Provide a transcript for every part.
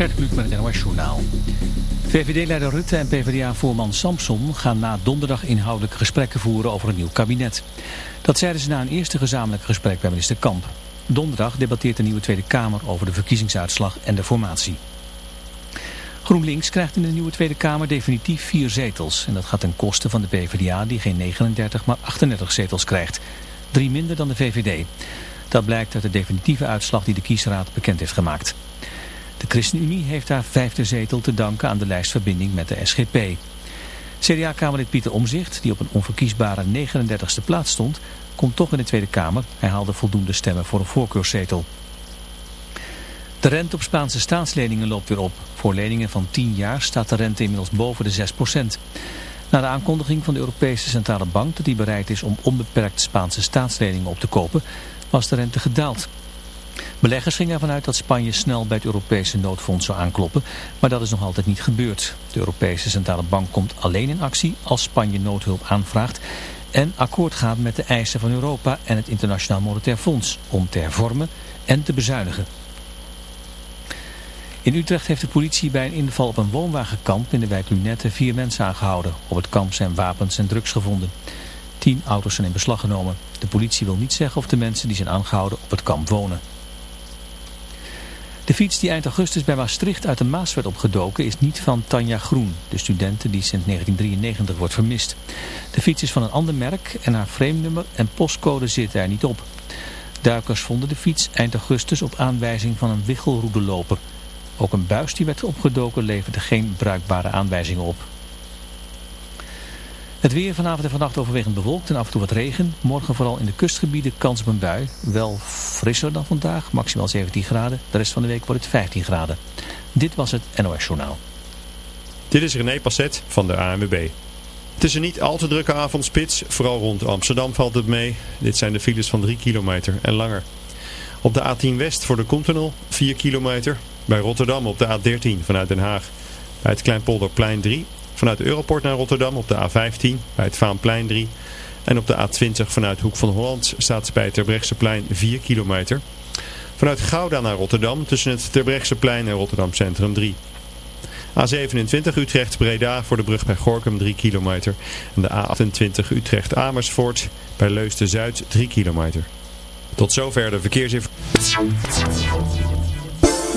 Gert Kluk met het NOS Journaal. VVD-leider Rutte en PvdA-voorman Samson gaan na donderdag inhoudelijke gesprekken voeren over een nieuw kabinet. Dat zeiden ze na een eerste gezamenlijk gesprek bij minister Kamp. Donderdag debatteert de nieuwe Tweede Kamer over de verkiezingsuitslag en de formatie. GroenLinks krijgt in de nieuwe Tweede Kamer definitief vier zetels. En dat gaat ten koste van de PvdA die geen 39 maar 38 zetels krijgt. Drie minder dan de VVD. Dat blijkt uit de definitieve uitslag die de kiesraad bekend heeft gemaakt. De ChristenUnie heeft haar vijfde zetel te danken aan de lijstverbinding met de SGP. CDA-kamerlid Pieter Omzicht, die op een onverkiesbare 39e plaats stond, komt toch in de Tweede Kamer. Hij haalde voldoende stemmen voor een voorkeurszetel. De rente op Spaanse staatsleningen loopt weer op. Voor leningen van 10 jaar staat de rente inmiddels boven de 6% Na de aankondiging van de Europese Centrale Bank dat die bereid is om onbeperkt Spaanse staatsleningen op te kopen, was de rente gedaald. Beleggers gingen ervan uit dat Spanje snel bij het Europese noodfonds zou aankloppen, maar dat is nog altijd niet gebeurd. De Europese Centrale Bank komt alleen in actie als Spanje noodhulp aanvraagt en akkoord gaat met de eisen van Europa en het Internationaal Monetair Fonds om te hervormen en te bezuinigen. In Utrecht heeft de politie bij een inval op een woonwagenkamp in de wijk Lunette vier mensen aangehouden. Op het kamp zijn wapens en drugs gevonden. Tien auto's zijn in beslag genomen. De politie wil niet zeggen of de mensen die zijn aangehouden op het kamp wonen. De fiets die eind augustus bij Maastricht uit de Maas werd opgedoken is niet van Tanja Groen, de studente die sinds 1993 wordt vermist. De fiets is van een ander merk en haar frame en postcode zitten er niet op. Duikers vonden de fiets eind augustus op aanwijzing van een wichelroedeloper. Ook een buis die werd opgedoken leverde geen bruikbare aanwijzingen op. Het weer vanavond en vannacht overwegend bewolkt en af en toe wat regen. Morgen vooral in de kustgebieden kans op een bui. Wel frisser dan vandaag, maximaal 17 graden. De rest van de week wordt het 15 graden. Dit was het NOS Journaal. Dit is René Passet van de ANWB. Het is een niet al te drukke avondspits. Vooral rond Amsterdam valt het mee. Dit zijn de files van 3 kilometer en langer. Op de A10 West voor de Continental 4 kilometer. Bij Rotterdam op de A13 vanuit Den Haag. Bij het Kleinpolderplein 3 Vanuit Europort naar Rotterdam op de A15 bij het Vaanplein 3. En op de A20 vanuit Hoek van Holland staat bij het Terbrechtseplein 4 kilometer. Vanuit Gouda naar Rotterdam tussen het Terbrechtseplein en Rotterdam Centrum 3. A27 Utrecht-Breda voor de brug bij Gorkum 3 kilometer. En de A28 Utrecht-Amersfoort bij Leusden-Zuid 3 kilometer. Tot zover de verkeersinformatie.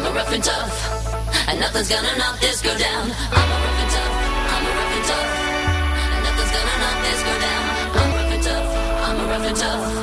muziekboulevard. tough, and nothing's gonna knock this girl down. I'm a rough and tough, I'm a rough and tough, and nothing's gonna knock this girl down. I'm a rough and tough, I'm a rough and tough.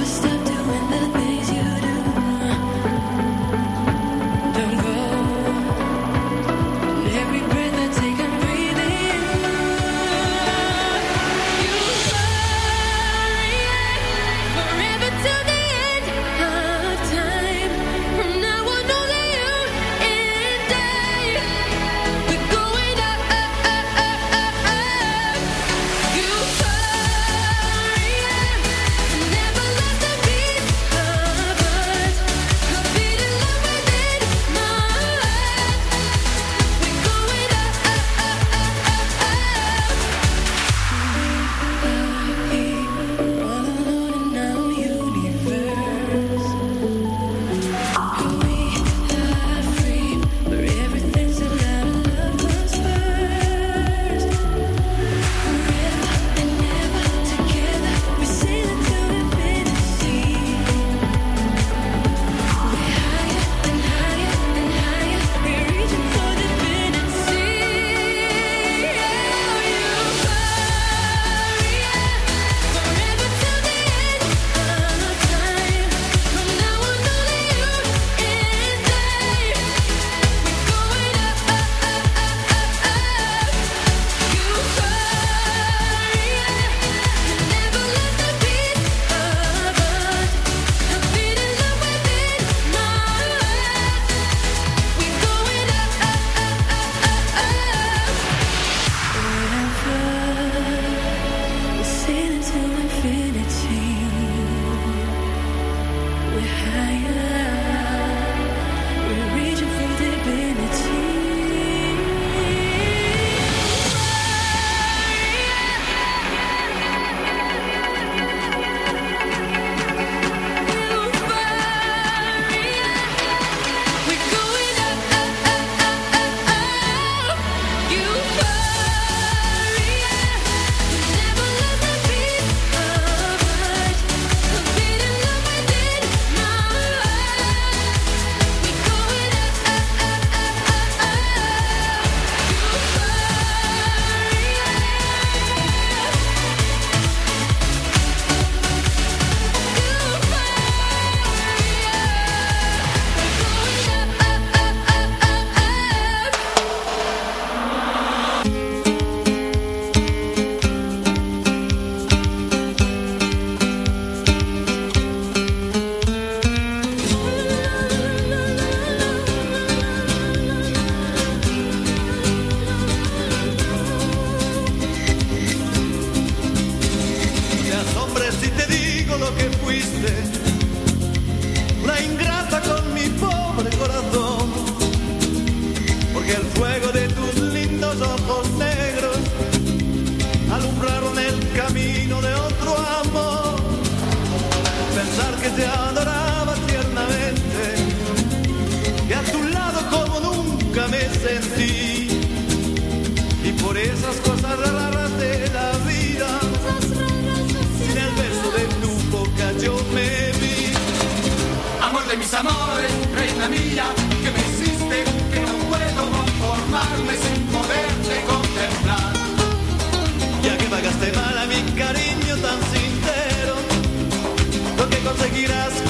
never stop. seguirás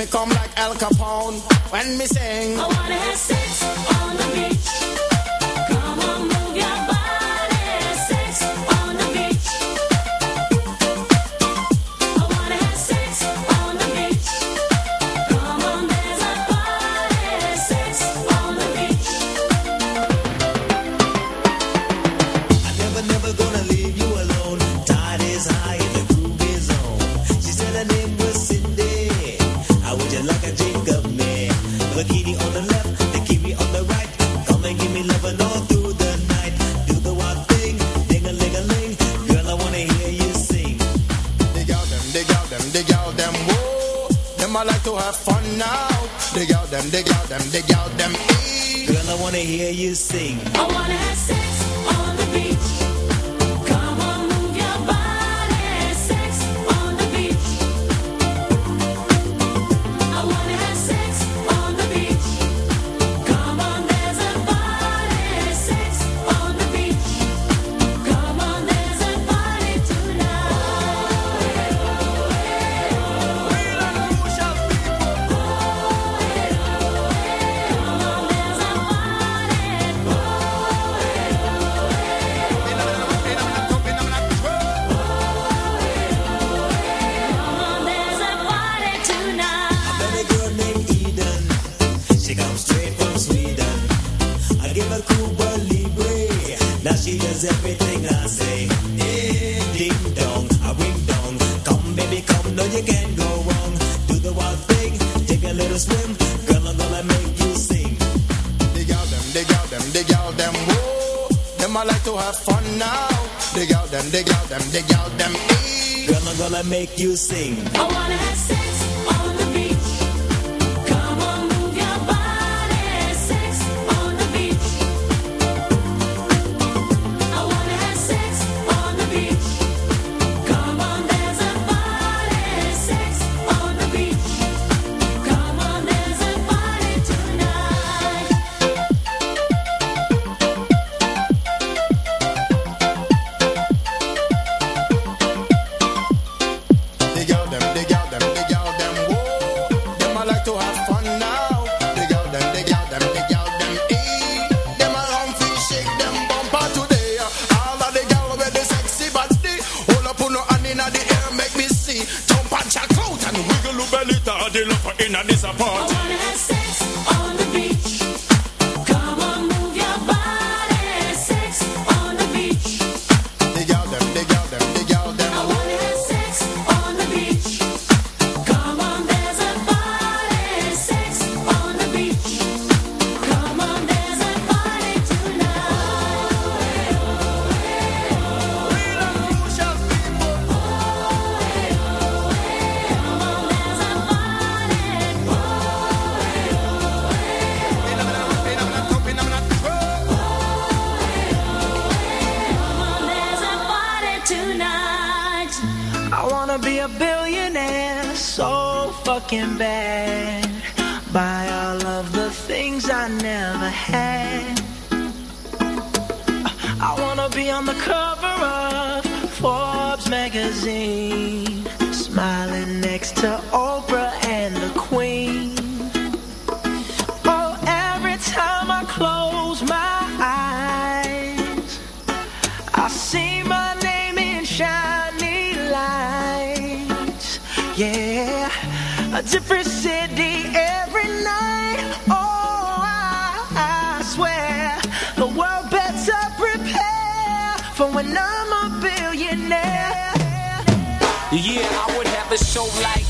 me come like Al Capone when me sing. I wanna have make you sing. when I'm a billionaire. Yeah, I would have a show like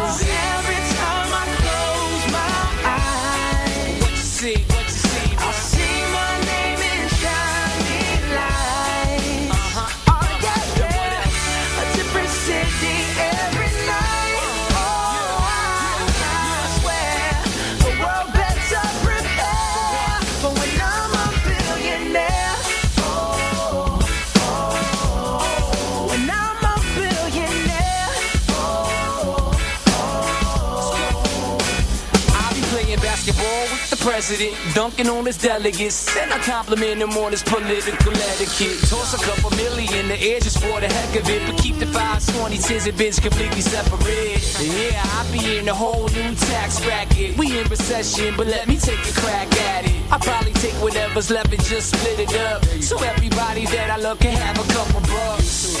Every time I close my eyes, what you see? president, dunking on his delegates. Then I compliment him on his political etiquette. Toss a couple million, the air just for the heck of it. But keep the fives, twenty, tens, and bins completely separate. Yeah, I be in a whole new tax bracket. We in recession, but let me take a crack at it. I probably take whatever's left and just split it up. So everybody that I love can have a couple bucks.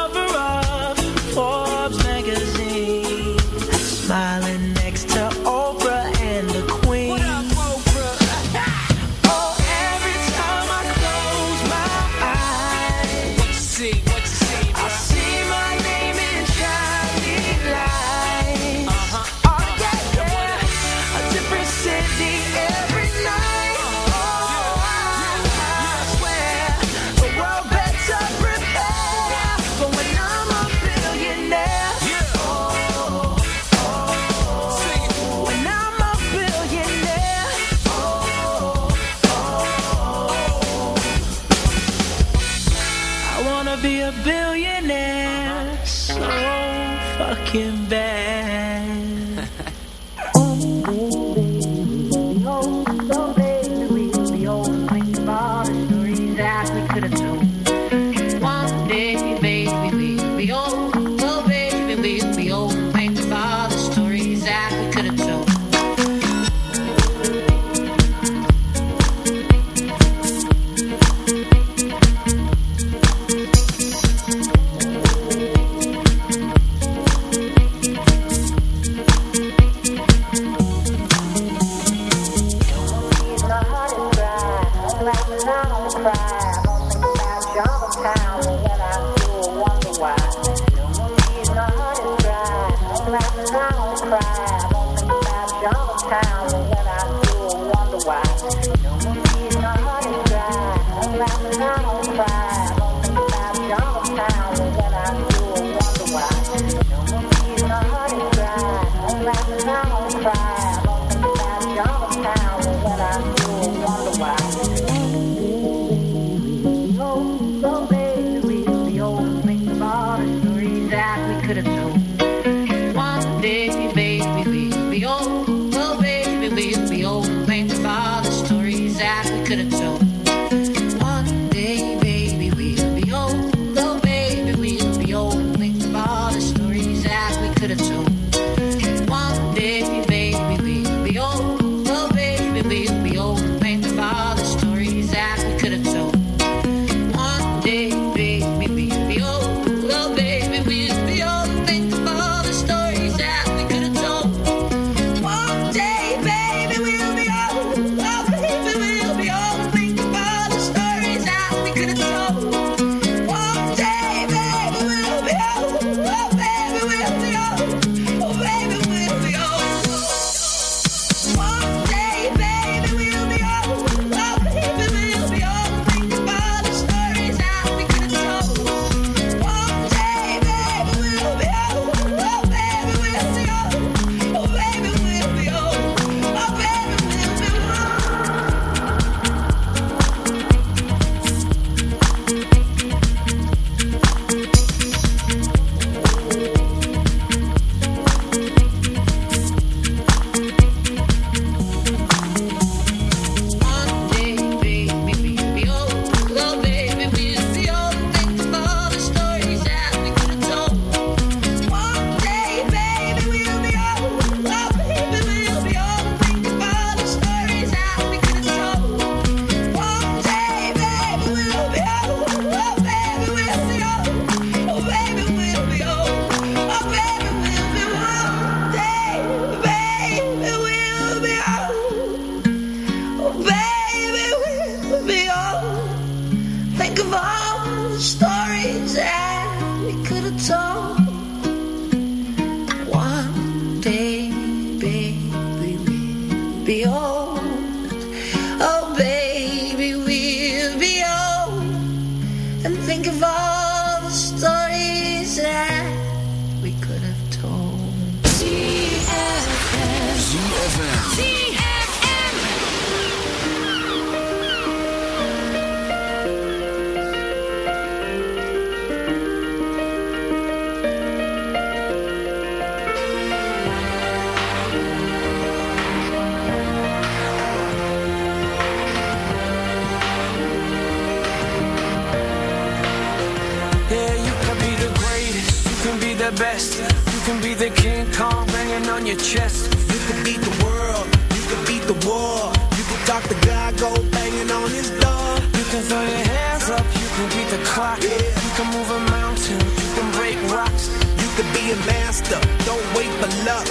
so oh, fucking bad. Your chest. You can beat the world, you can beat the war. You can talk to God, go banging on his door. You can throw your hands up, you can beat the clock. You can move a mountain, you can break rocks. You can be a master, don't wait for luck.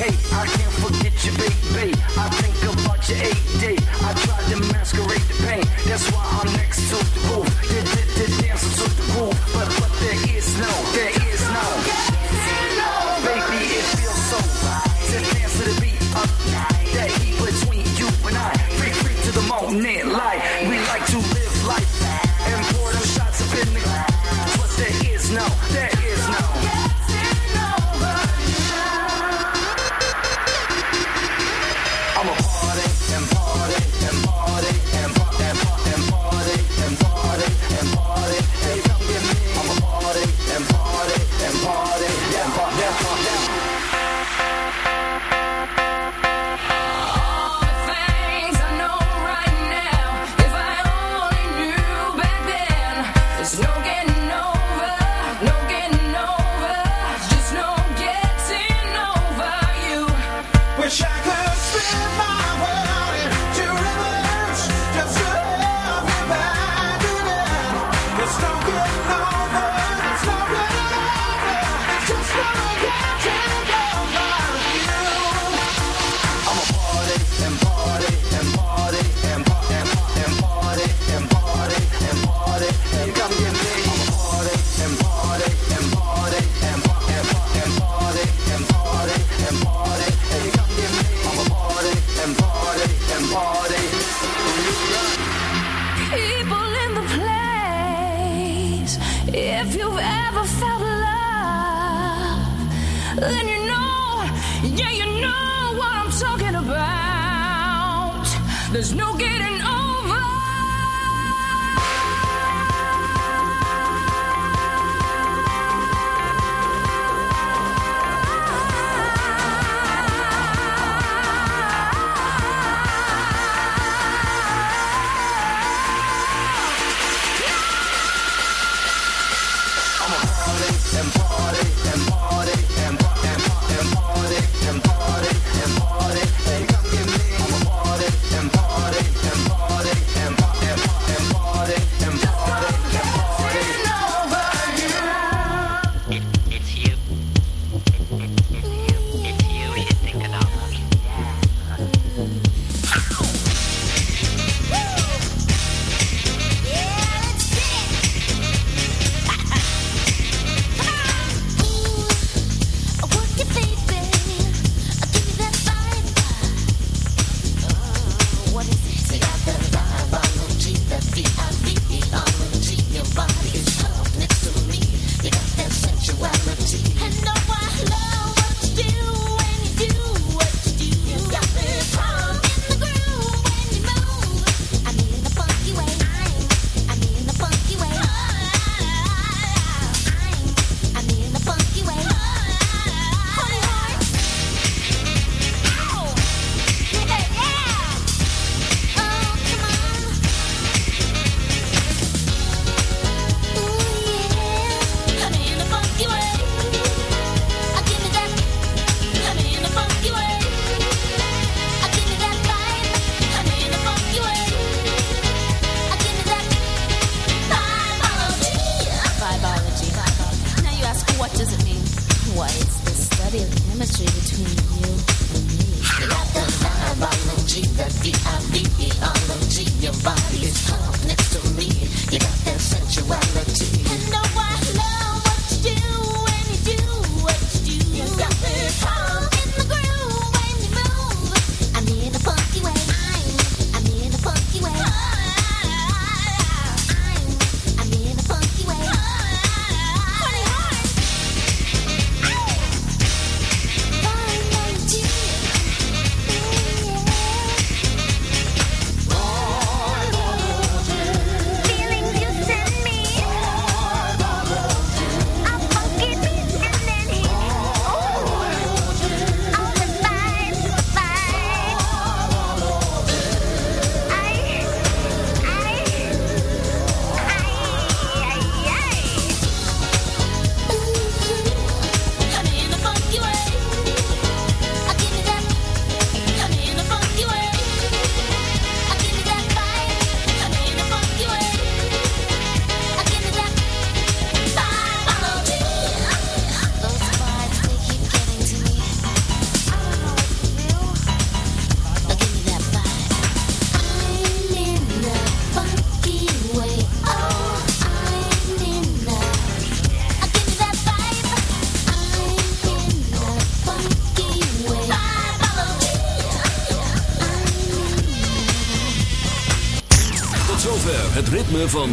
Hey, I can't forget you, baby. I think about your AD. I tried to masquerade the pain. That's why I'm next to the roof. To the. But, but there is no, there is no. Baby, it feels so right to dance to the beat of that heat between you and I. To the moment, light. We like to live life and pour them shots up in the.